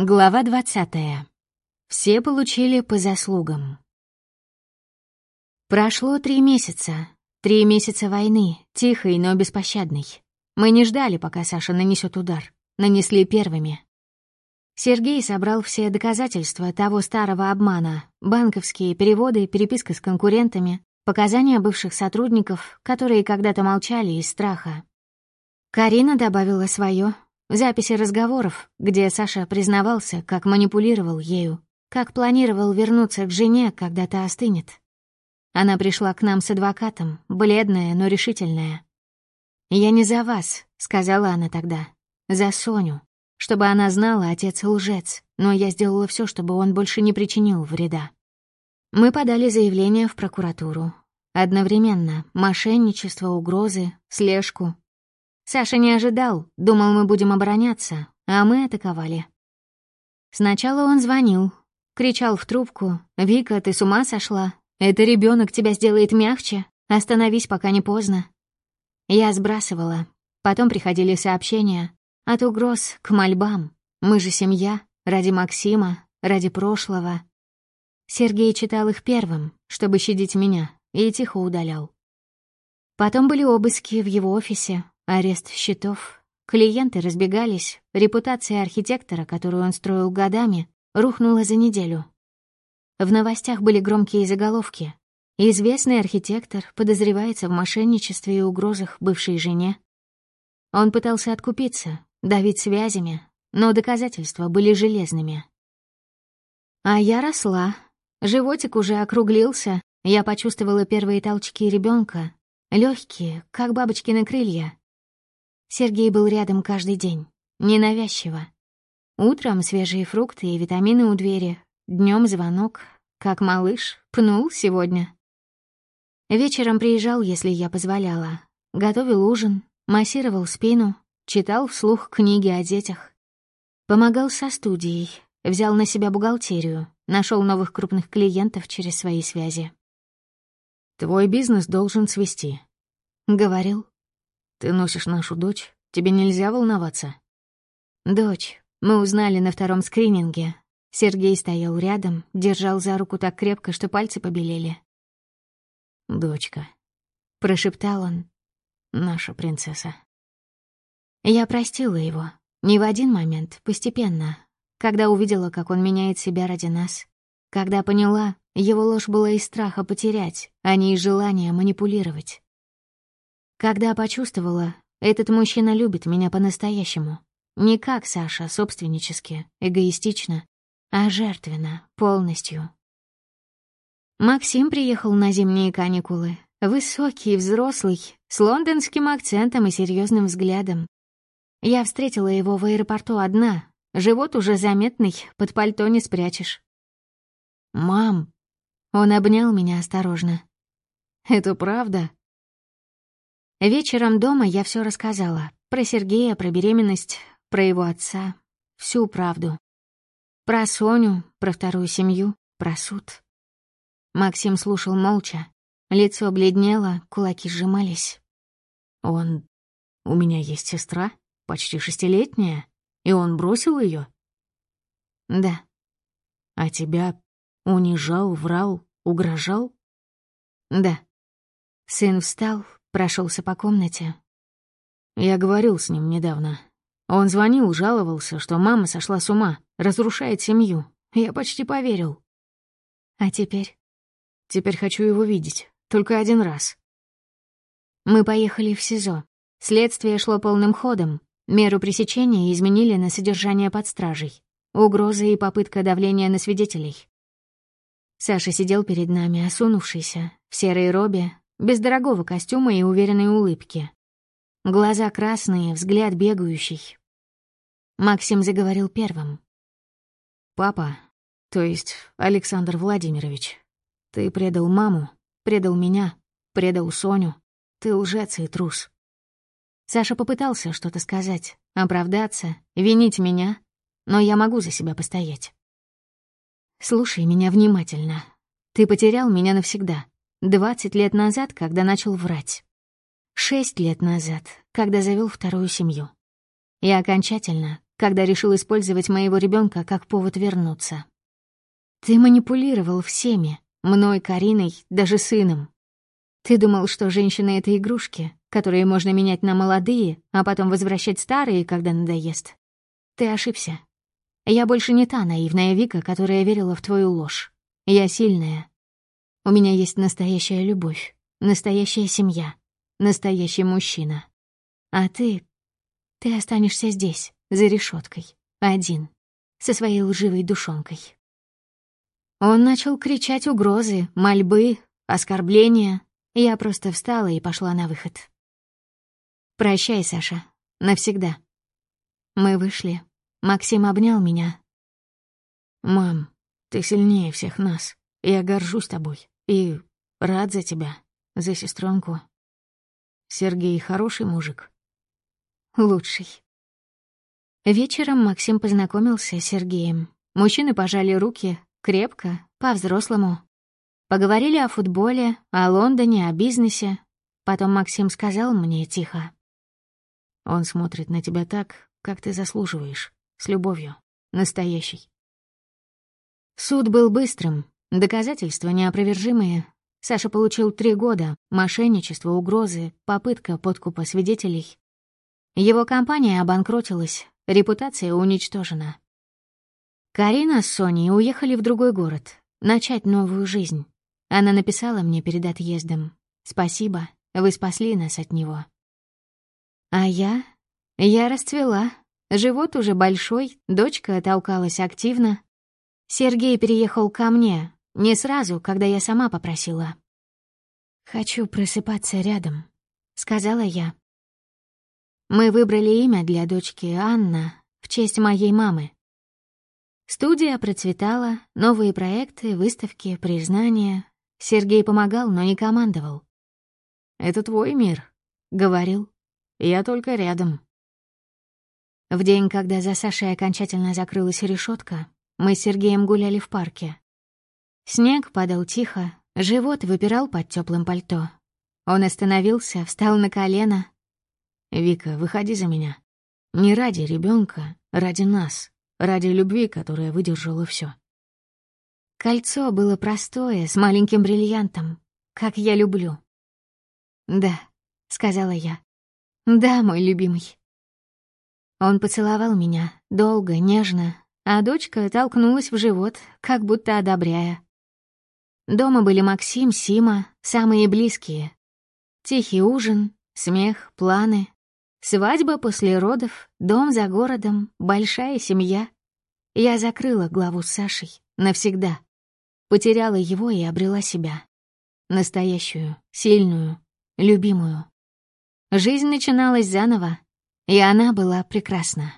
Глава двадцатая. Все получили по заслугам. Прошло три месяца. Три месяца войны, тихой, но беспощадной. Мы не ждали, пока Саша нанесет удар. Нанесли первыми. Сергей собрал все доказательства того старого обмана. Банковские переводы, переписка с конкурентами, показания бывших сотрудников, которые когда-то молчали из страха. Карина добавила свое, Записи разговоров, где Саша признавался, как манипулировал ею, как планировал вернуться к жене, когда та остынет. Она пришла к нам с адвокатом, бледная, но решительная. «Я не за вас», — сказала она тогда, — «за Соню. Чтобы она знала, отец лжец, но я сделала все, чтобы он больше не причинил вреда». Мы подали заявление в прокуратуру. Одновременно мошенничество, угрозы, слежку, Саша не ожидал, думал, мы будем обороняться, а мы атаковали. Сначала он звонил, кричал в трубку, «Вика, ты с ума сошла? Это ребенок тебя сделает мягче, остановись, пока не поздно». Я сбрасывала, потом приходили сообщения, от угроз к мольбам. Мы же семья, ради Максима, ради прошлого. Сергей читал их первым, чтобы щадить меня, и тихо удалял. Потом были обыски в его офисе, Арест счетов. Клиенты разбегались. Репутация архитектора, которую он строил годами, рухнула за неделю. В новостях были громкие заголовки. Известный архитектор подозревается в мошенничестве и угрозах бывшей жене. Он пытался откупиться, давить связями, но доказательства были железными. А я росла. Животик уже округлился, я почувствовала первые толчки ребенка, легкие, как бабочкины крылья. Сергей был рядом каждый день, ненавязчиво. Утром свежие фрукты и витамины у двери, днем звонок, как малыш, пнул сегодня. Вечером приезжал, если я позволяла. Готовил ужин, массировал спину, читал вслух книги о детях. Помогал со студией, взял на себя бухгалтерию, нашел новых крупных клиентов через свои связи. «Твой бизнес должен цвести», — говорил, ты носишь нашу дочь, тебе нельзя волноваться. Дочь. Мы узнали на втором скрининге. Сергей стоял рядом, держал за руку так крепко, что пальцы побелели. «Дочка», — прошептал он, — «наша принцесса». Я простила его. Не в один момент, постепенно. Когда увидела, как он меняет себя ради нас. Когда поняла, его ложь была из страха потерять, а не из желания манипулировать. Когда почувствовала, этот мужчина любит меня по-настоящему. Не как Саша, собственнически, эгоистично, а жертвенно, полностью. Максим приехал на зимние каникулы. Высокий, взрослый, с лондонским акцентом и серьезным взглядом. Я встретила его в аэропорту одна. Живот уже заметный, под пальто не спрячешь. «Мам!» Он обнял меня осторожно. «Это правда?» Вечером дома я все рассказала. Про Сергея, про беременность, про его отца. Всю правду. Про Соню, про вторую семью, про суд. Максим слушал молча. Лицо бледнело, кулаки сжимались. «Он... У меня есть сестра, почти шестилетняя, и он бросил ее. «Да». «А тебя унижал, врал, угрожал?» «Да». Сын встал, прошелся по комнате. Я говорил с ним недавно. Он звонил, жаловался, что мама сошла с ума, разрушает семью. Я почти поверил. А теперь? Теперь хочу его видеть. Только один раз. Мы поехали в СИЗО. Следствие шло полным ходом. Меру пресечения изменили на содержание под стражей. Угрозы и попытка давления на свидетелей. Саша сидел перед нами, осунувшийся, в серой робе, без дорогого костюма и уверенной улыбки. Глаза красные, взгляд бегающий. Максим заговорил первым. «Папа, то есть Александр Владимирович, ты предал маму, предал меня, предал Соню. Ты лжец и трус». Саша попытался что-то сказать, оправдаться, винить меня, но я могу за себя постоять. «Слушай меня внимательно. Ты потерял меня навсегда. Двадцать лет назад, когда начал врать. Шесть лет назад, когда завел вторую семью. И окончательно, когда решил использовать моего ребенка как повод вернуться. Ты манипулировал всеми, мной, Кариной, даже сыном. Ты думал, что женщины — это игрушки, которые можно менять на молодые, а потом возвращать старые, когда надоест. Ты ошибся. Я больше не та наивная Вика, которая верила в твою ложь. Я сильная. У меня есть настоящая любовь, настоящая семья, настоящий мужчина. А ты... Ты останешься здесь, за решеткой, один, со своей лживой душонкой. Он начал кричать угрозы, мольбы, оскорбления. Я просто встала и пошла на выход. «Прощай, Саша. Навсегда». Мы вышли. Максим обнял меня. «Мам, ты сильнее всех нас. Я горжусь тобой и рад за тебя, за сестренку. Сергей хороший мужик?» «Лучший». Вечером Максим познакомился с Сергеем. Мужчины пожали руки, крепко, по-взрослому. Поговорили о футболе, о Лондоне, о бизнесе. Потом Максим сказал мне тихо. «Он смотрит на тебя так, как ты заслуживаешь. С любовью. Настоящий. Суд был быстрым, доказательства неопровержимые. Саша получил три года, мошенничество, угрозы, попытка подкупа свидетелей. Его компания обанкротилась, репутация уничтожена. Карина с Соней уехали в другой город, начать новую жизнь. Она написала мне перед отъездом. «Спасибо, вы спасли нас от него». А я? Я расцвела, Живот уже большой, дочка толкалась активно. Сергей переехал ко мне, не сразу, когда я сама попросила. «Хочу просыпаться рядом», — сказала я. Мы выбрали имя для дочки Анна в честь моей мамы. Студия процветала, новые проекты, выставки, признания. Сергей помогал, но не командовал. «Это твой мир», — говорил. «Я только рядом». В день, когда за Сашей окончательно закрылась решетка, мы с Сергеем гуляли в парке. Снег падал тихо, живот выпирал под теплым пальто. Он остановился, встал на колено. «Вика, выходи за меня. Не ради ребенка, ради нас, ради любви, которая выдержала все. Кольцо было простое, с маленьким бриллиантом, как я люблю. «Да», — сказала я. «Да, мой любимый». Он поцеловал меня, долго, нежно, а дочка толкнулась в живот, как будто одобряя. Дома были Максим, Сима, самые близкие. Тихий ужин, смех, планы. Свадьба после родов, дом за городом, большая семья. Я закрыла главу с Сашей навсегда. Потеряла его и обрела себя. Настоящую, сильную, любимую. Жизнь начиналась заново, и она была прекрасна.